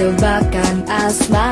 Coba kan asma.